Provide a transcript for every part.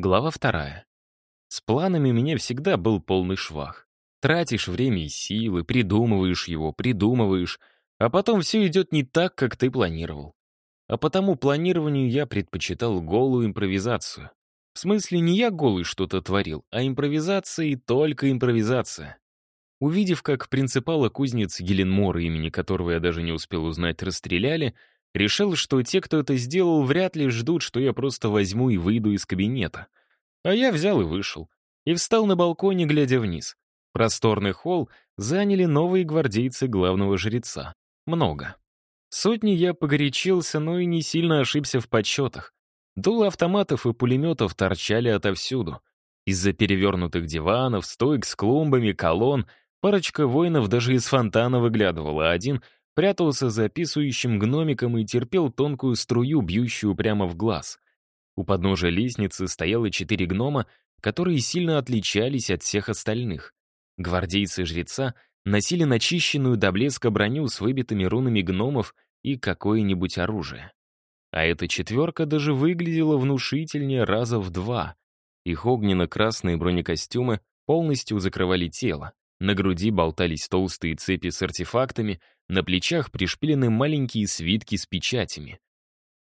Глава вторая. С планами у меня всегда был полный швах. Тратишь время и силы, придумываешь его, придумываешь, а потом все идет не так, как ты планировал. А потому планированию я предпочитал голую импровизацию. В смысле, не я голый что-то творил, а импровизация и только импровизация. Увидев, как принципала кузницы Геленмора, имени которого я даже не успел узнать, расстреляли, решил, что те, кто это сделал, вряд ли ждут, что я просто возьму и выйду из кабинета. А я взял и вышел. И встал на балконе, глядя вниз. Просторный холл заняли новые гвардейцы главного жреца. Много. Сотни я погорячился, но и не сильно ошибся в подсчетах. Дулы автоматов и пулеметов торчали отовсюду. Из-за перевернутых диванов, стоек с клумбами, колонн, парочка воинов даже из фонтана выглядывала, один прятался за описывающим гномиком и терпел тонкую струю, бьющую прямо в глаз. У подножия лестницы стояло четыре гнома, которые сильно отличались от всех остальных. Гвардейцы жреца носили начищенную до блеска броню с выбитыми рунами гномов и какое-нибудь оружие. А эта четверка даже выглядела внушительнее раза в два. Их огненно-красные бронекостюмы полностью закрывали тело. На груди болтались толстые цепи с артефактами, на плечах пришпилены маленькие свитки с печатями.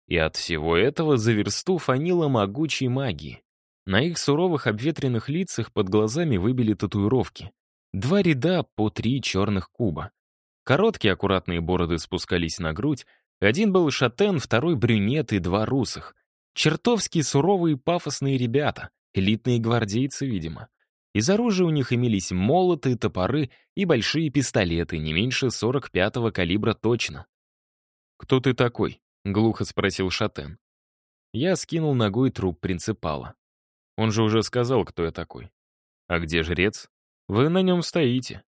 И от всего этого за версту фанило могучей магии. На их суровых обветренных лицах под глазами выбили татуировки. Два ряда по три черных куба. Короткие аккуратные бороды спускались на грудь. Один был шатен, второй брюнет и два русых. Чертовски суровые пафосные ребята, элитные гвардейцы, видимо. Из оружия у них имелись молоты, топоры и большие пистолеты, не меньше 45-го калибра точно. «Кто ты такой?» — глухо спросил Шатен. Я скинул ногой труп принципала. Он же уже сказал, кто я такой. «А где жрец?» «Вы на нем стоите».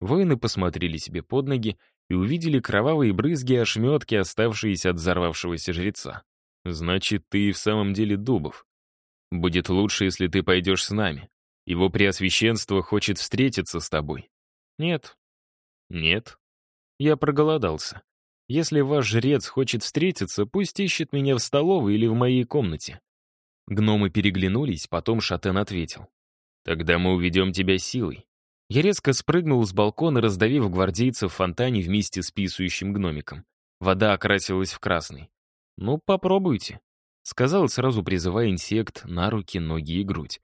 Воины посмотрели себе под ноги и увидели кровавые брызги и ошметки, оставшиеся от взорвавшегося жреца. «Значит, ты и в самом деле Дубов. Будет лучше, если ты пойдешь с нами. Его преосвященство хочет встретиться с тобой». «Нет». «Нет». Я проголодался. Если ваш жрец хочет встретиться, пусть ищет меня в столовой или в моей комнате». Гномы переглянулись, потом Шатен ответил. «Тогда мы уведем тебя силой». Я резко спрыгнул с балкона, раздавив гвардейца в фонтане вместе с писающим гномиком. Вода окрасилась в красный. «Ну, попробуйте», — сказал, сразу призывая инсект на руки, ноги и грудь.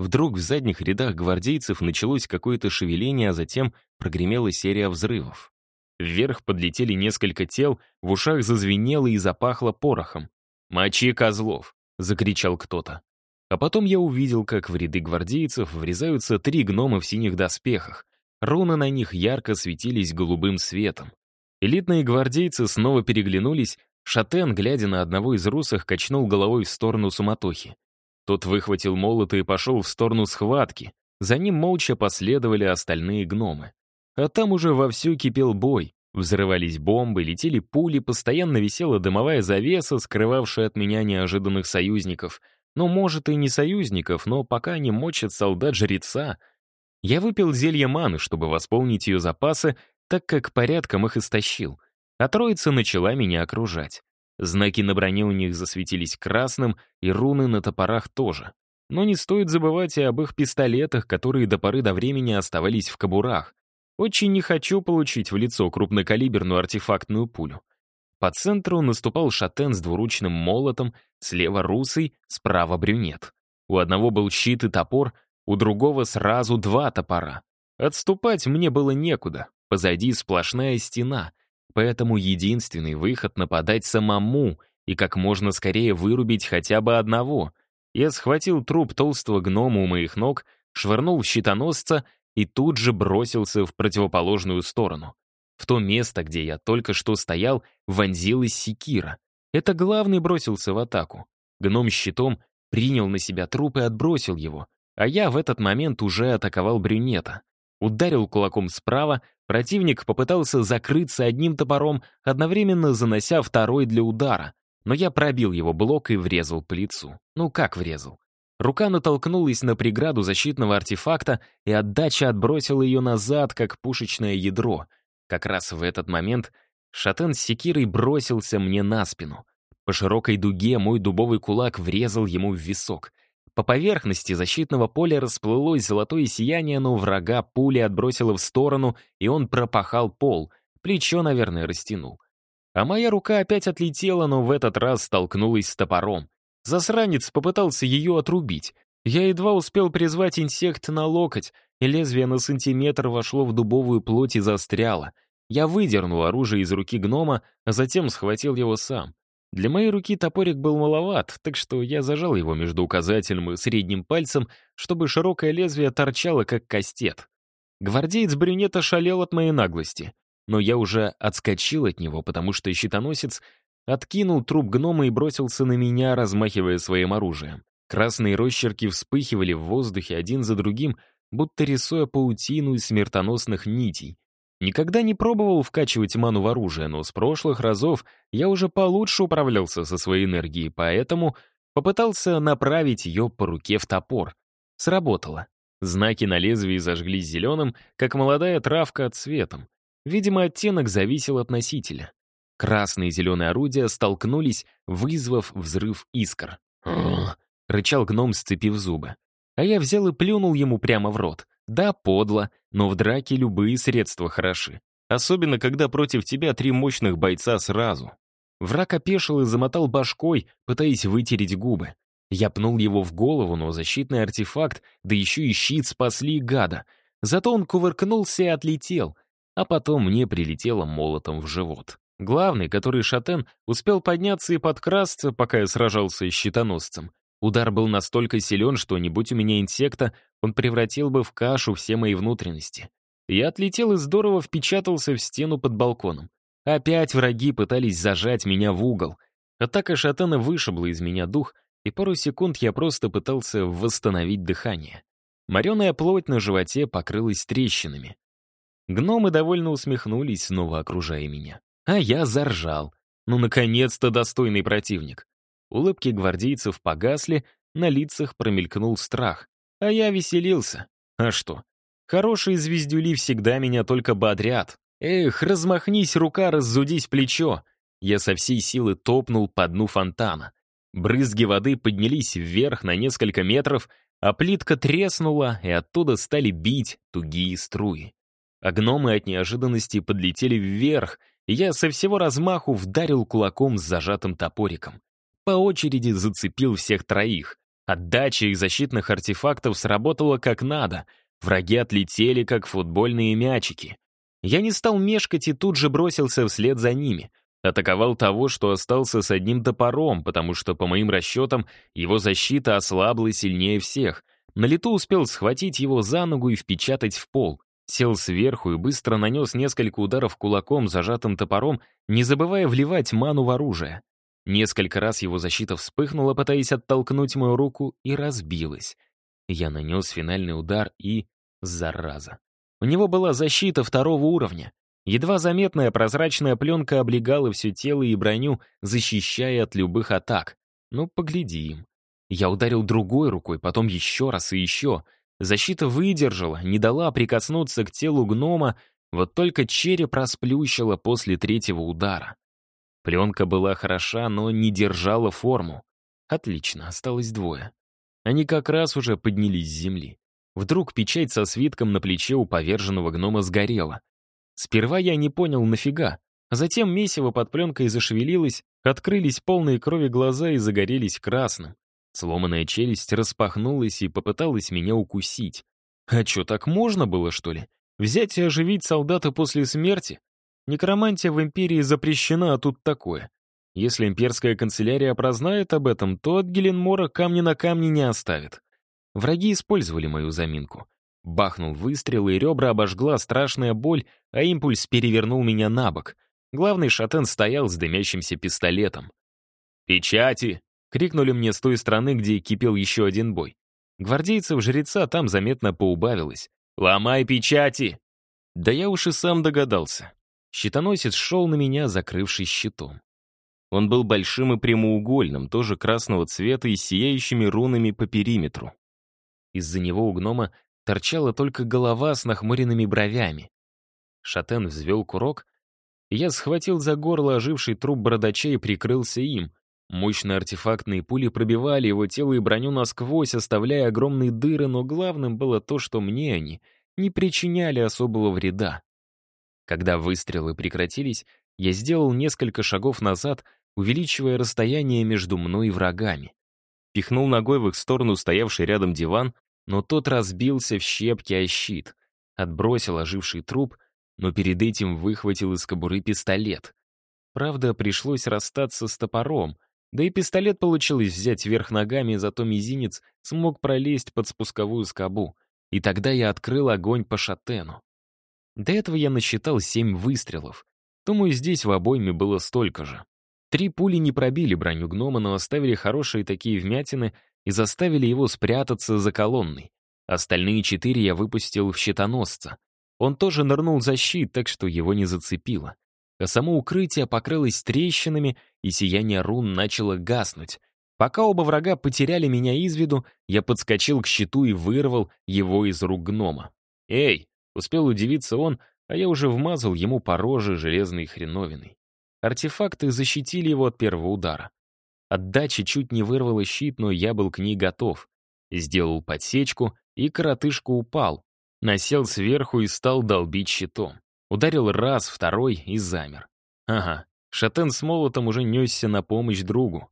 Вдруг в задних рядах гвардейцев началось какое-то шевеление, а затем прогремела серия взрывов. Вверх подлетели несколько тел, в ушах зазвенело и запахло порохом. «Мочи козлов!» — закричал кто-то. А потом я увидел, как в ряды гвардейцев врезаются три гнома в синих доспехах. Руны на них ярко светились голубым светом. Элитные гвардейцы снова переглянулись, Шатен, глядя на одного из русых, качнул головой в сторону суматохи. Тот выхватил молот и пошел в сторону схватки. За ним молча последовали остальные гномы. А там уже вовсю кипел бой. Взрывались бомбы, летели пули, постоянно висела дымовая завеса, скрывавшая от меня неожиданных союзников. Ну, может, и не союзников, но пока не мочат солдат-жреца. Я выпил зелье маны, чтобы восполнить ее запасы, так как порядком их истощил. А троица начала меня окружать. Знаки на броне у них засветились красным, и руны на топорах тоже. Но не стоит забывать и об их пистолетах, которые до поры до времени оставались в кобурах. Очень не хочу получить в лицо крупнокалиберную артефактную пулю. По центру наступал шатен с двуручным молотом, слева русый, справа брюнет. У одного был щит и топор, у другого сразу два топора. Отступать мне было некуда, позади сплошная стена, поэтому единственный выход — нападать самому и как можно скорее вырубить хотя бы одного. Я схватил труп толстого гнома у моих ног, швырнул в щитоносца — и тут же бросился в противоположную сторону. В то место, где я только что стоял, вонзилась секира. Это главный бросился в атаку. Гном щитом принял на себя труп и отбросил его, а я в этот момент уже атаковал брюнета. Ударил кулаком справа, противник попытался закрыться одним топором, одновременно занося второй для удара, но я пробил его блок и врезал по. Ну как врезал? Рука натолкнулась на преграду защитного артефакта, и отдача отбросила ее назад, как пушечное ядро. Как раз в этот момент шатен с секирой бросился мне на спину. По широкой дуге мой дубовый кулак врезал ему в висок. По поверхности защитного поля расплылось золотое сияние, но врага пули отбросило в сторону, и он пропахал пол. Плечо, наверное, растянул. А моя рука опять отлетела, но в этот раз столкнулась с топором. Засранец попытался ее отрубить. Я едва успел призвать инсект на локоть, и лезвие на сантиметр вошло в дубовую плоть и застряло. Я выдернул оружие из руки гнома, а затем схватил его сам. Для моей руки топорик был маловат, так что я зажал его между указательным и средним пальцем, чтобы широкое лезвие торчало, как кастет. Гвардеец брюнета шалел от моей наглости, но я уже отскочил от него, потому что щитоносец откинул труп гнома и бросился на меня, размахивая своим оружием. Красные росчерки вспыхивали в воздухе один за другим, будто рисуя паутину из смертоносных нитей, Никогда не пробовал вкачивать ману в оружие, но с прошлых разов я уже получше управлялся со своей энергией, поэтому попытался направить ее по руке в топор. Сработало. Знаки на лезвии зажглись зеленым, как молодая травка цветом. Видимо, оттенок зависел от носителя. Красные и зеленые орудия столкнулись, вызвав взрыв искр. рычал гном, сцепив зубы. А я взял и плюнул ему прямо в рот. Да, подло, но в драке любые средства хороши. Особенно, когда против тебя три мощных бойца сразу. Враг опешил и замотал башкой, пытаясь вытереть губы. Я пнул его в голову, но защитный артефакт, да еще и щит спасли гада. Зато он кувыркнулся и отлетел, а потом мне прилетело молотом в живот. Главный, который шатен, успел подняться и подкрасться, пока я сражался с щитоносцем. Удар был настолько силен, что, не будь у меня инсекта, он превратил бы в кашу все мои внутренности. Я отлетел и здорово впечатался в стену под балконом. Опять враги пытались зажать меня в угол. Атака шатана вышибла из меня дух, и пару секунд я просто пытался восстановить дыхание. Мореная плоть на животе покрылась трещинами. Гномы довольно усмехнулись, снова окружая меня. А я заржал. Ну, наконец-то достойный противник. Улыбки гвардейцев погасли, на лицах промелькнул страх. А я веселился. А что? Хорошие звездюли всегда меня только бодрят. Эх, размахнись рука, раззудись плечо. Я со всей силы топнул по дну фонтана. Брызги воды поднялись вверх на несколько метров, а плитка треснула, и оттуда стали бить тугие струи. А гномы от неожиданности подлетели вверх, и я со всего размаху вдарил кулаком с зажатым топориком по очереди зацепил всех троих. Отдача их защитных артефактов сработала как надо. Враги отлетели, как футбольные мячики. Я не стал мешкать и тут же бросился вслед за ними. Атаковал того, что остался с одним топором, потому что, по моим расчетам, его защита ослабла сильнее всех. На лету успел схватить его за ногу и впечатать в пол. Сел сверху и быстро нанес несколько ударов кулаком, зажатым топором, не забывая вливать ману в оружие. Несколько раз его защита вспыхнула, пытаясь оттолкнуть мою руку, и разбилась. Я нанес финальный удар и... Зараза. У него была защита второго уровня. Едва заметная прозрачная пленка облегала все тело и броню, защищая от любых атак. Ну, поглядим. Я ударил другой рукой, потом еще раз и еще. Защита выдержала, не дала прикоснуться к телу гнома, вот только череп расплющила после третьего удара. Пленка была хороша, но не держала форму. Отлично, осталось двое. Они как раз уже поднялись с земли. Вдруг печать со свитком на плече у поверженного гнома сгорела. Сперва я не понял, нафига. Затем месиво под пленкой зашевелилось, открылись полные крови глаза и загорелись красным. Сломанная челюсть распахнулась и попыталась меня укусить. А что, так можно было, что ли? Взять и оживить солдата после смерти? Некромантия в империи запрещена, а тут такое. Если имперская канцелярия прознает об этом, то от Геленмора камни на камне не оставит. Враги использовали мою заминку. Бахнул выстрел, и ребра обожгла страшная боль, а импульс перевернул меня на бок. Главный шатен стоял с дымящимся пистолетом. «Печати!» — крикнули мне с той стороны, где кипел еще один бой. Гвардейцев-жреца там заметно поубавилось. «Ломай печати!» Да я уж и сам догадался. Щитоносец шел на меня, закрывшись щитом. Он был большим и прямоугольным, тоже красного цвета и сияющими рунами по периметру. Из-за него у гнома торчала только голова с нахмуренными бровями. Шатен взвел курок, я схватил за горло оживший труп бородача и прикрылся им. Мощные артефактные пули пробивали его тело и броню насквозь, оставляя огромные дыры, но главным было то, что мне они не причиняли особого вреда. Когда выстрелы прекратились, я сделал несколько шагов назад, увеличивая расстояние между мной и врагами. Пихнул ногой в их сторону стоявший рядом диван, но тот разбился в щепки о щит. Отбросил оживший труп, но перед этим выхватил из кобуры пистолет. Правда, пришлось расстаться с топором, да и пистолет получилось взять вверх ногами, зато мизинец смог пролезть под спусковую скобу. И тогда я открыл огонь по шатену. До этого я насчитал семь выстрелов. Думаю, здесь в обойме было столько же. Три пули не пробили броню гнома, но оставили хорошие такие вмятины и заставили его спрятаться за колонной. Остальные четыре я выпустил в щитоносца. Он тоже нырнул за щит, так что его не зацепило. А само укрытие покрылось трещинами, и сияние рун начало гаснуть. Пока оба врага потеряли меня из виду, я подскочил к щиту и вырвал его из рук гнома. «Эй!» — успел удивиться он, а я уже вмазал ему по роже железной хреновиной. Артефакты защитили его от первого удара. Отдача чуть не вырвала щит, но я был к ней готов. Сделал подсечку, и коротышка упал. Насел сверху и стал долбить щитом. Ударил раз, второй и замер. Ага, Шатен с молотом уже несся на помощь другу.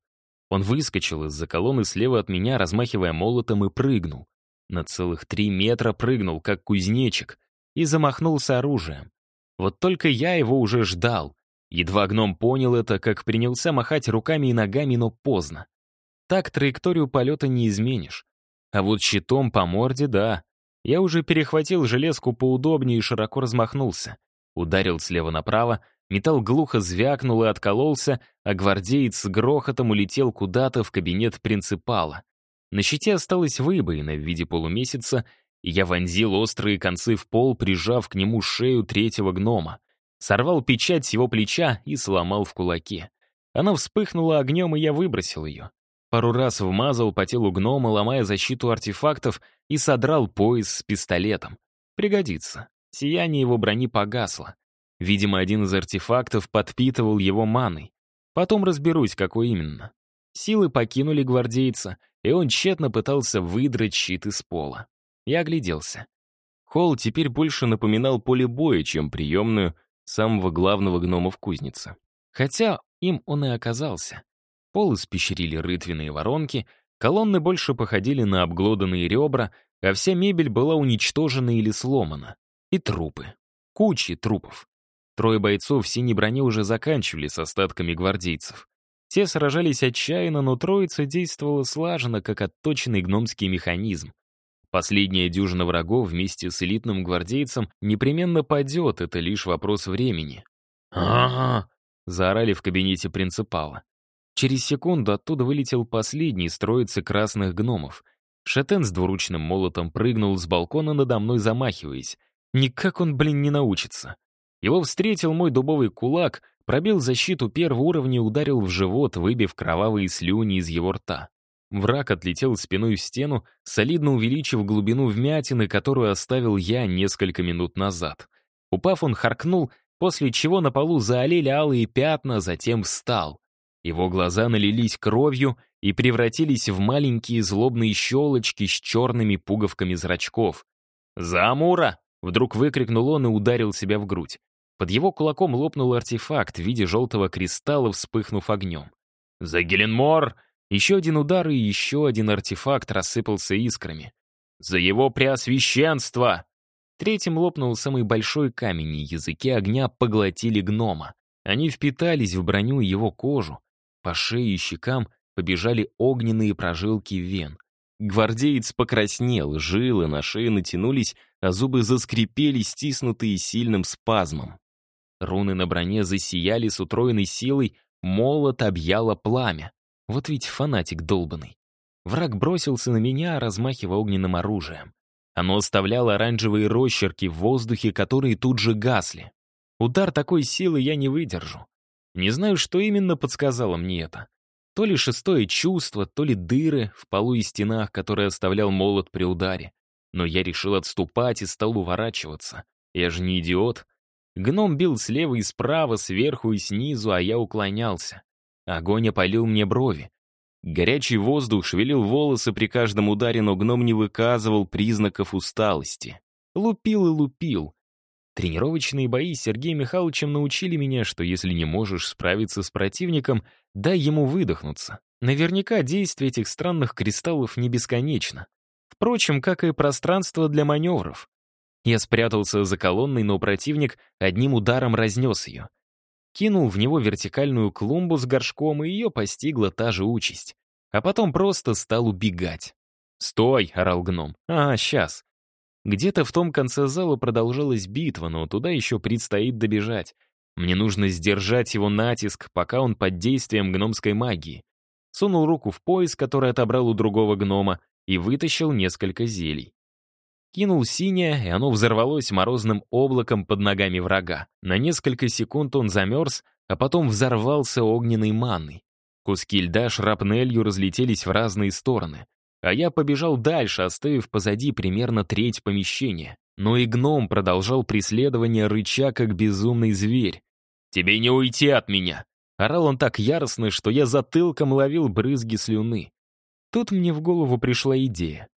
Он выскочил из-за колонны слева от меня, размахивая молотом, и прыгнул. На целых три метра прыгнул, как кузнечик, и замахнулся оружием. Вот только я его уже ждал. Едва гном понял это, как принялся махать руками и ногами, но поздно. Так траекторию полета не изменишь. А вот щитом по морде — да. Я уже перехватил железку поудобнее и широко размахнулся. Ударил слева направо, металл глухо звякнул и откололся, а гвардеец с грохотом улетел куда-то в кабинет принципала. На щите осталась выбоина в виде полумесяца, я вонзил острые концы в пол, прижав к нему шею третьего гнома. Сорвал печать с его плеча и сломал в кулаке. Она вспыхнула огнем, и я выбросил ее. Пару раз вмазал по телу гнома, ломая защиту артефактов, и содрал пояс с пистолетом. Пригодится. Сияние его брони погасло. Видимо, один из артефактов подпитывал его маной. Потом разберусь, какой именно. Силы покинули гвардейца, и он тщетно пытался выдрать щит из пола. Я огляделся. Холл теперь больше напоминал поле боя, чем приемную самого главного гнома в кузнице. Хотя им он и оказался. Пол испещрили рытвенные воронки, колонны больше походили на обглоданные ребра, а вся мебель была уничтожена или сломана. И трупы. Кучи трупов. Трое бойцов в синей броне уже заканчивали с остатками гвардейцев. Те сражались отчаянно, но троица действовала слаженно, как отточенный гномский механизм. Последняя дюжина врагов вместе с элитным гвардейцем непременно падет, это лишь вопрос времени. «Ага!» — заорали в кабинете принципала. Через секунду оттуда вылетел последний из троицы красных гномов. Шатен с двуручным молотом прыгнул с балкона надо мной, замахиваясь. Никак он, блин, не научится. Его встретил мой дубовый кулак, пробил защиту первого уровня и ударил в живот, выбив кровавые слюни из его рта. Враг отлетел спиной в стену, солидно увеличив глубину вмятины, которую оставил я несколько минут назад. Упав, он харкнул, после чего на полу заолели алые пятна, затем встал. Его глаза налились кровью и превратились в маленькие злобные щелочки с черными пуговками зрачков. «За Амура!» — вдруг выкрикнул он и ударил себя в грудь. Под его кулаком лопнул артефакт в виде желтого кристалла, вспыхнув огнем. «За Геленмор!» Еще один удар и еще один артефакт рассыпался искрами. «За его преосвященство!» Третьим лопнул самый большой камень, и языки огня поглотили гнома. Они впитались в броню его кожу. По шее и щекам побежали огненные прожилки вен. Гвардеец покраснел, жилы на шее натянулись, а зубы заскрипели, стиснутые сильным спазмом. Руны на броне засияли с утроенной силой, молот объяло пламя. Вот ведь фанатик долбанный. Враг бросился на меня, размахивая огненным оружием. Оно оставляло оранжевые росчерки в воздухе, которые тут же гасли. Удар такой силы я не выдержу. Не знаю, что именно подсказало мне это. То ли шестое чувство, то ли дыры в полу и стенах, которые оставлял молот при ударе. Но я решил отступать и стал уворачиваться. Я же не идиот. Гном бил слева и справа, сверху и снизу, а я уклонялся. Огонь опалил мне брови. Горячий воздух шевелил волосы при каждом ударе, но гном не выказывал признаков усталости. Лупил и лупил. Тренировочные бои с Сергеем Михайловичем научили меня, что если не можешь справиться с противником, дай ему выдохнуться. Наверняка действие этих странных кристаллов не бесконечно. Впрочем, как и пространство для маневров. Я спрятался за колонной, но противник одним ударом разнес ее. Кинул в него вертикальную клумбу с горшком, и ее постигла та же участь. А потом просто стал убегать. «Стой!» — орал гном. «А, сейчас!» Где-то в том конце зала продолжалась битва, но туда еще предстоит добежать. Мне нужно сдержать его натиск, пока он под действием гномской магии. Сунул руку в пояс, который отобрал у другого гнома, и вытащил несколько зелий. Кинул синее, и оно взорвалось морозным облаком под ногами врага. На несколько секунд он замерз, а потом взорвался огненной манной. Куски льда шрапнелью разлетелись в разные стороны. А я побежал дальше, оставив позади примерно треть помещения. Но и гном продолжал преследование, рыча, как безумный зверь. «Тебе не уйти от меня!» Орал он так яростно, что я затылком ловил брызги слюны. Тут мне в голову пришла идея.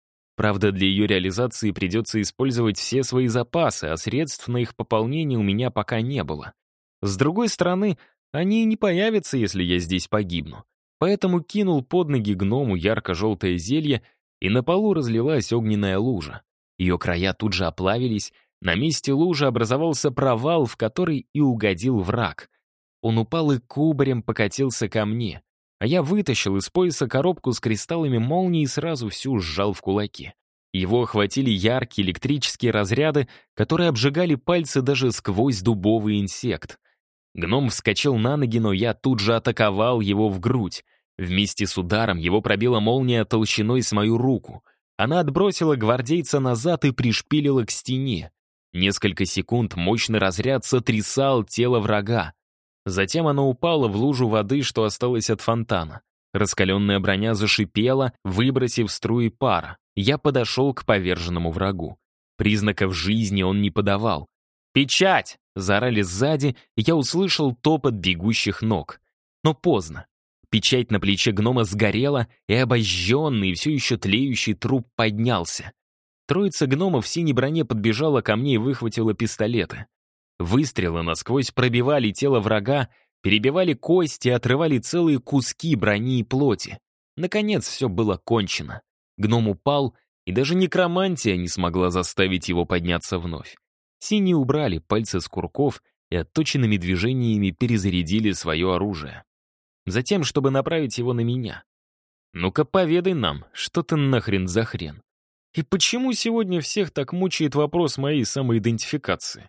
Правда, для ее реализации придется использовать все свои запасы, а средств на их пополнение у меня пока не было. С другой стороны, они не появятся, если я здесь погибну поэтому кинул под ноги гному ярко-желтое зелье, и на полу разлилась огненная лужа. Ее края тут же оплавились, на месте лужи образовался провал, в который и угодил враг. Он упал и кубарем покатился ко мне, а я вытащил из пояса коробку с кристаллами молнии и сразу всю сжал в кулаке. Его охватили яркие электрические разряды, которые обжигали пальцы даже сквозь дубовый инсект. Гном вскочил на ноги, но я тут же атаковал его в грудь. Вместе с ударом его пробила молния толщиной с мою руку. Она отбросила гвардейца назад и пришпилила к стене. Несколько секунд мощный разряд сотрясал тело врага. Затем оно упало в лужу воды, что осталось от фонтана. Раскаленная броня зашипела, выбросив струи пара. Я подошел к поверженному врагу. Признаков жизни он не подавал. «Печать!» — заорали сзади, и я услышал топот бегущих ног. Но поздно. Печать на плече гнома сгорела, и обожженный, все еще тлеющий труп поднялся. Троица гномов в синей броне подбежала ко мне и выхватила пистолеты. Выстрелы насквозь пробивали тело врага, перебивали кости, отрывали целые куски брони и плоти. Наконец все было кончено. Гном упал, и даже некромантия не смогла заставить его подняться вновь. Синие убрали пальцы с курков и отточенными движениями перезарядили свое оружие. Затем, чтобы направить его на меня. Ну-ка, поведай нам, что ты нахрен за хрен? И почему сегодня всех так мучает вопрос моей самоидентификации?